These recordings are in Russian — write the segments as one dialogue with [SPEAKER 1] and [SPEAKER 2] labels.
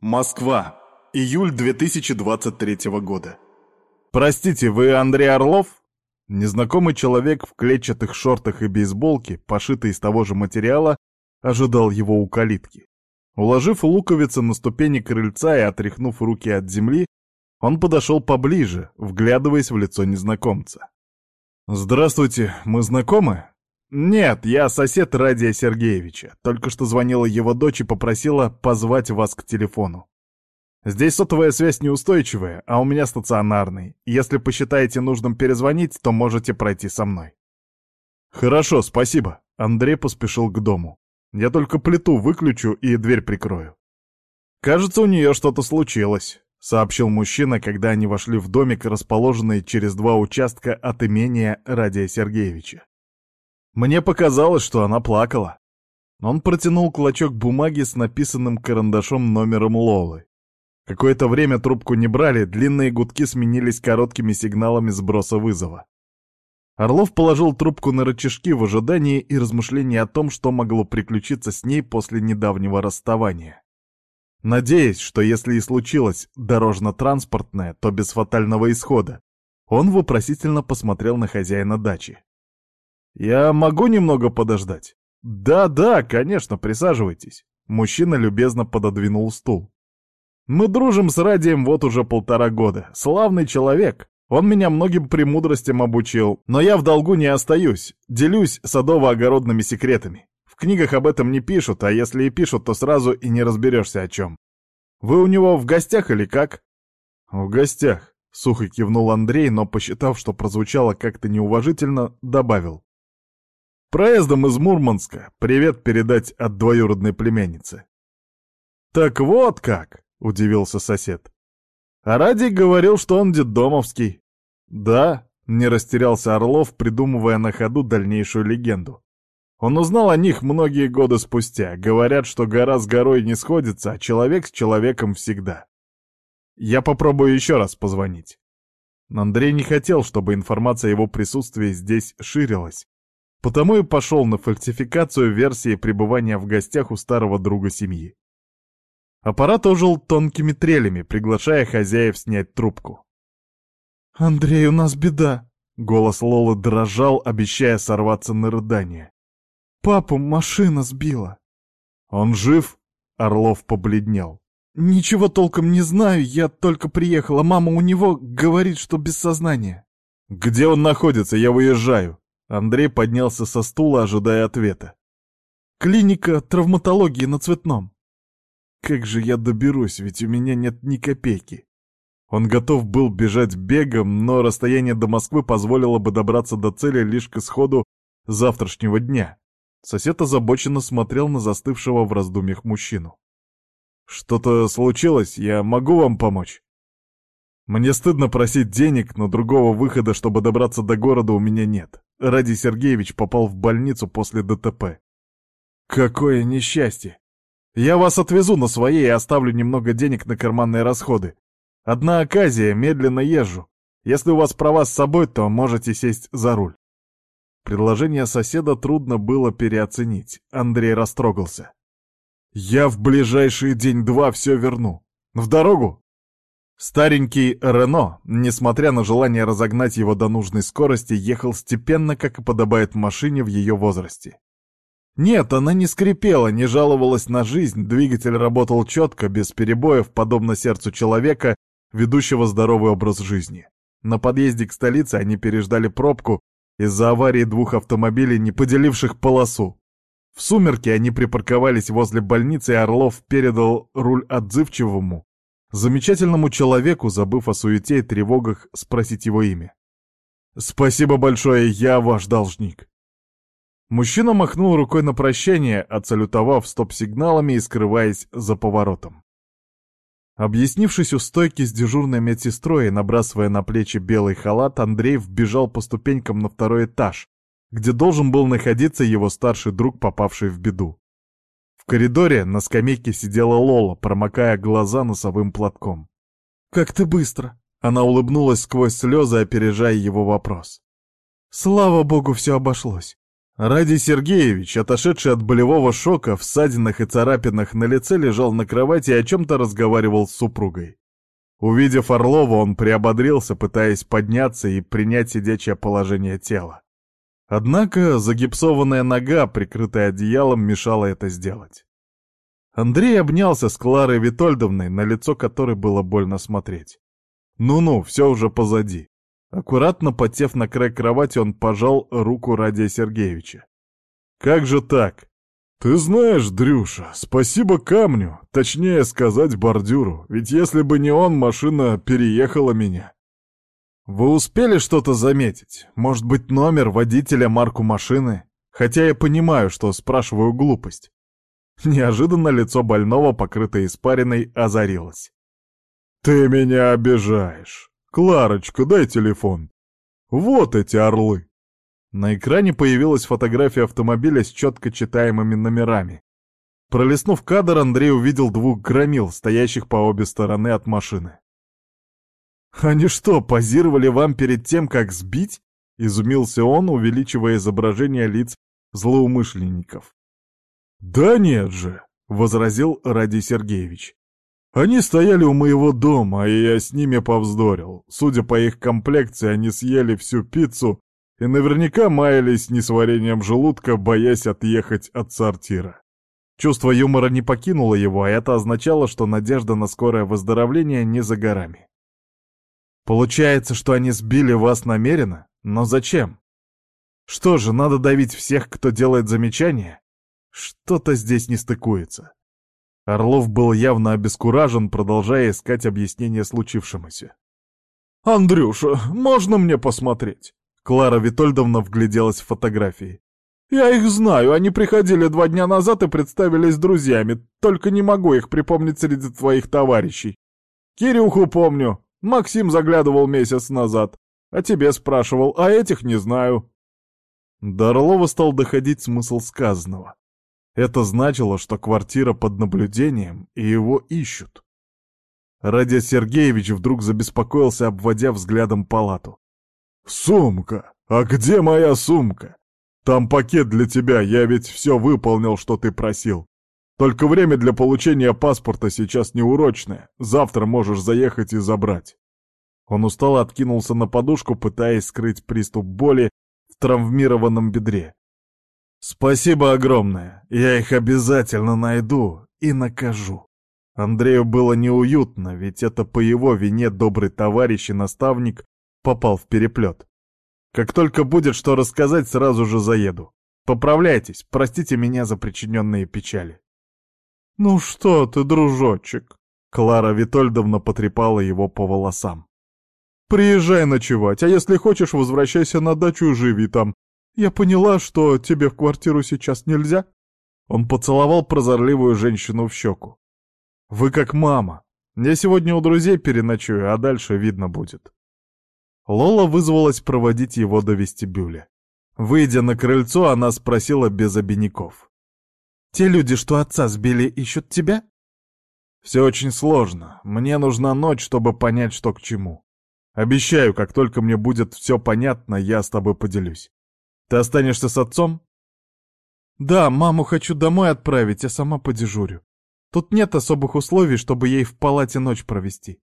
[SPEAKER 1] Москва. Июль 2023 года. «Простите, вы Андрей Орлов?» Незнакомый человек в клетчатых шортах и бейсболке, пошитый из того же материала, ожидал его у калитки. Уложив луковицы на ступени крыльца и отряхнув руки от земли, он подошел поближе, вглядываясь в лицо незнакомца. «Здравствуйте, мы знакомы?» «Нет, я сосед Радия Сергеевича. Только что звонила его дочь и попросила позвать вас к телефону. Здесь сотовая связь неустойчивая, а у меня стационарный. Если посчитаете нужным перезвонить, то можете пройти со мной». «Хорошо, спасибо». Андрей поспешил к дому. «Я только плиту выключу и дверь прикрою». «Кажется, у нее что-то случилось», — сообщил мужчина, когда они вошли в домик, расположенный через два участка от имения Радия Сергеевича. Мне показалось, что она плакала. Он протянул клочок бумаги с написанным карандашом номером Лолы. Какое-то время трубку не брали, длинные гудки сменились короткими сигналами сброса вызова. Орлов положил трубку на рычажки в ожидании и размышлении о том, что могло приключиться с ней после недавнего расставания. Надеясь, что если и случилось дорожно-транспортное, то без фатального исхода, он вопросительно посмотрел на хозяина дачи. «Я могу немного подождать?» «Да-да, конечно, присаживайтесь». Мужчина любезно пододвинул стул. «Мы дружим с Радием вот уже полтора года. Славный человек. Он меня многим премудростям обучил, но я в долгу не остаюсь. Делюсь садово-огородными секретами. В книгах об этом не пишут, а если и пишут, то сразу и не разберешься о чем. Вы у него в гостях или как?» «В гостях», — сухо кивнул Андрей, но, посчитав, что прозвучало как-то неуважительно, добавил. Проездом из Мурманска. Привет передать от двоюродной племянницы. Так вот как, удивился сосед. А Радий говорил, что он детдомовский. Да, не растерялся Орлов, придумывая на ходу дальнейшую легенду. Он узнал о них многие годы спустя. Говорят, что гора с горой не сходится, а человек с человеком всегда. Я попробую еще раз позвонить. Андрей не хотел, чтобы информация о его присутствии здесь ширилась, Потому и пошел на фальсификацию версии пребывания в гостях у старого друга семьи. Аппарат ожил тонкими трелями, приглашая хозяев снять трубку. «Андрей, у нас беда!» — голос Лолы дрожал, обещая сорваться на рыдание. «Папу машина сбила!» «Он жив?» — Орлов побледнел. «Ничего толком не знаю, я только приехала. Мама у него говорит, что без сознания». «Где он находится? Я выезжаю». Андрей поднялся со стула, ожидая ответа. «Клиника травматологии на Цветном». «Как же я доберусь, ведь у меня нет ни копейки». Он готов был бежать бегом, но расстояние до Москвы позволило бы добраться до цели лишь к исходу завтрашнего дня. Сосед озабоченно смотрел на застывшего в раздумьях мужчину. «Что-то случилось? Я могу вам помочь?» Мне стыдно просить денег, но другого выхода, чтобы добраться до города, у меня нет. Ради Сергеевич попал в больницу после ДТП. Какое несчастье! Я вас отвезу на своей и оставлю немного денег на карманные расходы. Одна оказия, медленно езжу. Если у вас права с собой, то можете сесть за руль. Предложение соседа трудно было переоценить. Андрей растрогался. «Я в ближайший день-два все верну. В дорогу!» Старенький Рено, несмотря на желание разогнать его до нужной скорости, ехал степенно, как и подобает машине в ее возрасте. Нет, она не скрипела, не жаловалась на жизнь, двигатель работал четко, без перебоев, подобно сердцу человека, ведущего здоровый образ жизни. На подъезде к столице они переждали пробку из-за аварии двух автомобилей, не поделивших полосу. В сумерки они припарковались возле больницы, и Орлов передал руль отзывчивому, замечательному человеку, забыв о суете и тревогах, спросить его имя. «Спасибо большое, я ваш должник». Мужчина махнул рукой на прощание, отсалютовав стоп-сигналами и скрываясь за поворотом. Объяснившись у стойки с дежурной медсестрой и набрасывая на плечи белый халат, Андрей вбежал по ступенькам на второй этаж, где должен был находиться его старший друг, попавший в беду коридоре на скамейке сидела Лола, промокая глаза носовым платком. «Как ты быстро!» Она улыбнулась сквозь слезы, опережая его вопрос. «Слава богу, все обошлось!» Ради Сергеевич, отошедший от болевого шока, в ссадинах и царапинах на лице лежал на кровати и о чем-то разговаривал с супругой. Увидев Орлова, он приободрился, пытаясь подняться и принять сидячее положение тела. Однако загипсованная нога, прикрытая одеялом, мешала это сделать. Андрей обнялся с Кларой Витольдовной, на лицо которой было больно смотреть. Ну-ну, все уже позади. Аккуратно подсев на край кровати, он пожал руку Радия Сергеевича. «Как же так? Ты знаешь, Дрюша, спасибо камню, точнее сказать бордюру, ведь если бы не он, машина переехала меня». «Вы успели что-то заметить? Может быть, номер, водителя, марку машины? Хотя я понимаю, что спрашиваю глупость». Неожиданно лицо больного, покрытое испариной, озарилось. «Ты меня обижаешь. «Кларочка, дай телефон. Вот эти орлы!» На экране появилась фотография автомобиля с четко читаемыми номерами. Пролистнув кадр, Андрей увидел двух громил, стоящих по обе стороны от машины. «Они что, позировали вам перед тем, как сбить?» — изумился он, увеличивая изображение лиц злоумышленников. «Да нет же!» — возразил Ради Сергеевич. Они стояли у моего дома, и я с ними повздорил. Судя по их комплекции, они съели всю пиццу и наверняка маялись несварением желудка, боясь отъехать от сортира. Чувство юмора не покинуло его, а это означало, что надежда на скорое выздоровление не за горами. Получается, что они сбили вас намеренно? Но зачем? Что же, надо давить всех, кто делает замечания? Что-то здесь не стыкуется. Орлов был явно обескуражен, продолжая искать объяснение случившемуся. «Андрюша, можно мне посмотреть?» Клара Витольдовна вгляделась в фотографии. «Я их знаю, они приходили два дня назад и представились друзьями, только не могу их припомнить среди твоих товарищей. Кирюху помню, Максим заглядывал месяц назад, а тебе спрашивал, а этих не знаю». До Орлова стал доходить смысл сказанного. Это значило, что квартира под наблюдением, и его ищут. Радия Сергеевич вдруг забеспокоился, обводя взглядом палату. «Сумка! А где моя сумка? Там пакет для тебя, я ведь все выполнил, что ты просил. Только время для получения паспорта сейчас неурочное, завтра можешь заехать и забрать». Он устало откинулся на подушку, пытаясь скрыть приступ боли в травмированном бедре. «Спасибо огромное. Я их обязательно найду и накажу». Андрею было неуютно, ведь это по его вине добрый товарищ и наставник попал в переплет. Как только будет что рассказать, сразу же заеду. Поправляйтесь, простите меня за причиненные печали. «Ну что ты, дружочек?» Клара Витольдовна потрепала его по волосам. «Приезжай ночевать, а если хочешь, возвращайся на дачу и живи там. «Я поняла, что тебе в квартиру сейчас нельзя?» Он поцеловал прозорливую женщину в щеку. «Вы как мама. Я сегодня у друзей переночую, а дальше видно будет». Лола вызвалась проводить его до вестибюля. Выйдя на крыльцо, она спросила без обиняков. «Те люди, что отца сбили, ищут тебя?» «Все очень сложно. Мне нужна ночь, чтобы понять, что к чему. Обещаю, как только мне будет все понятно, я с тобой поделюсь. Ты останешься с отцом? Да, маму хочу домой отправить, а сама подежурю. Тут нет особых условий, чтобы ей в палате ночь провести.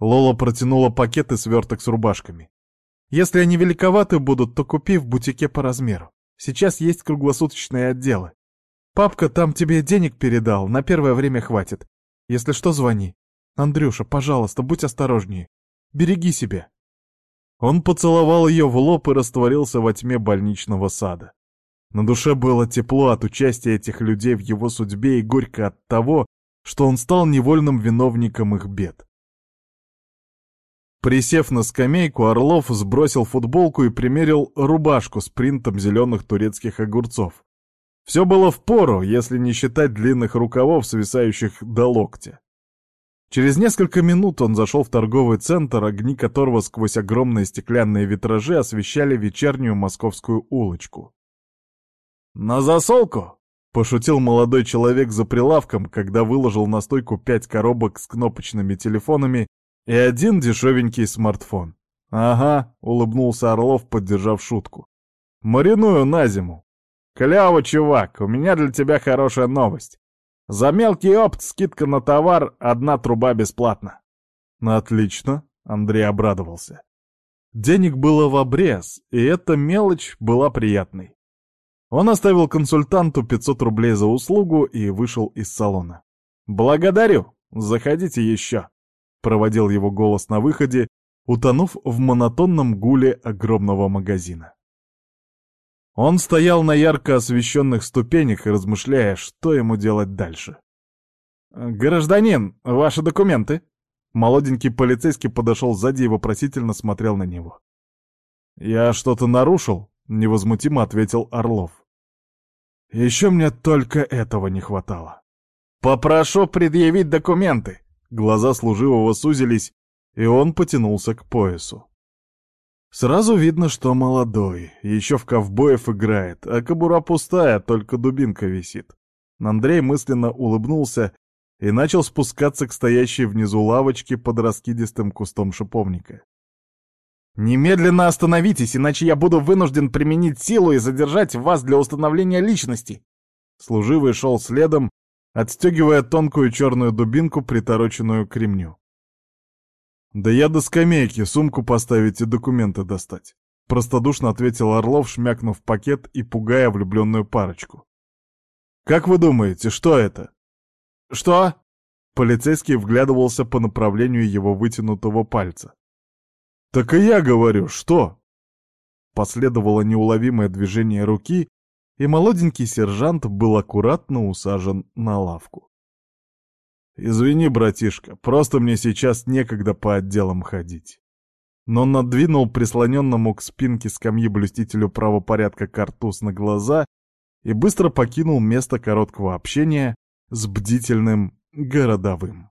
[SPEAKER 1] Лола протянула пакет и сверток с рубашками. Если они великоваты будут, то купи в бутике по размеру. Сейчас есть круглосуточные отделы. Папка там тебе денег передал, на первое время хватит. Если что, звони. Андрюша, пожалуйста, будь осторожнее. Береги себя. Он поцеловал ее в лоб и растворился во тьме больничного сада. На душе было тепло от участия этих людей в его судьбе и горько от того, что он стал невольным виновником их бед. Присев на скамейку, Орлов сбросил футболку и примерил рубашку с принтом зеленых турецких огурцов. Все было в пору, если не считать длинных рукавов, свисающих до локтя. Через несколько минут он зашел в торговый центр, огни которого сквозь огромные стеклянные витражи освещали вечернюю московскую улочку. «На засолку!» — пошутил молодой человек за прилавком, когда выложил на стойку пять коробок с кнопочными телефонами и один дешевенький смартфон. «Ага», — улыбнулся Орлов, поддержав шутку. «Мариную на зиму. Клево, чувак, у меня для тебя хорошая новость. За мелкий опт скидка на товар, одна труба бесплатно. Отлично, Андрей обрадовался. Денег было в обрез, и эта мелочь была приятной. Он оставил консультанту 500 рублей за услугу и вышел из салона. «Благодарю! Заходите еще!» — проводил его голос на выходе, утонув в монотонном гуле огромного магазина. Он стоял на ярко освещенных ступенях, размышляя, что ему делать дальше. «Гражданин, ваши документы?» Молоденький полицейский подошел сзади и вопросительно смотрел на него. «Я что-то нарушил?» — невозмутимо ответил Орлов. «Еще мне только этого не хватало». «Попрошу предъявить документы!» Глаза служивого сузились, и он потянулся к поясу. Сразу видно, что молодой, еще в ковбоев играет, а кобура пустая, только дубинка висит. Андрей мысленно улыбнулся и начал спускаться к стоящей внизу лавочке под раскидистым кустом шиповника. «Немедленно остановитесь, иначе я буду вынужден применить силу и задержать вас для установления личности!» Служивый шел следом, отстегивая тонкую черную дубинку, притороченную к ремню. «Да я до скамейки сумку поставить и документы достать», — простодушно ответил Орлов, шмякнув пакет и пугая влюбленную парочку. «Как вы думаете, что это?» «Что?» Полицейский вглядывался по направлению его вытянутого пальца. «Так и я говорю, что?» Последовало неуловимое движение руки, и молоденький сержант был аккуратно усажен на лавку. «Извини, братишка, просто мне сейчас некогда по отделам ходить». Но надвинул прислоненному к спинке скамьи блюстителю правопорядка картуз на глаза и быстро покинул место короткого общения с бдительным городовым.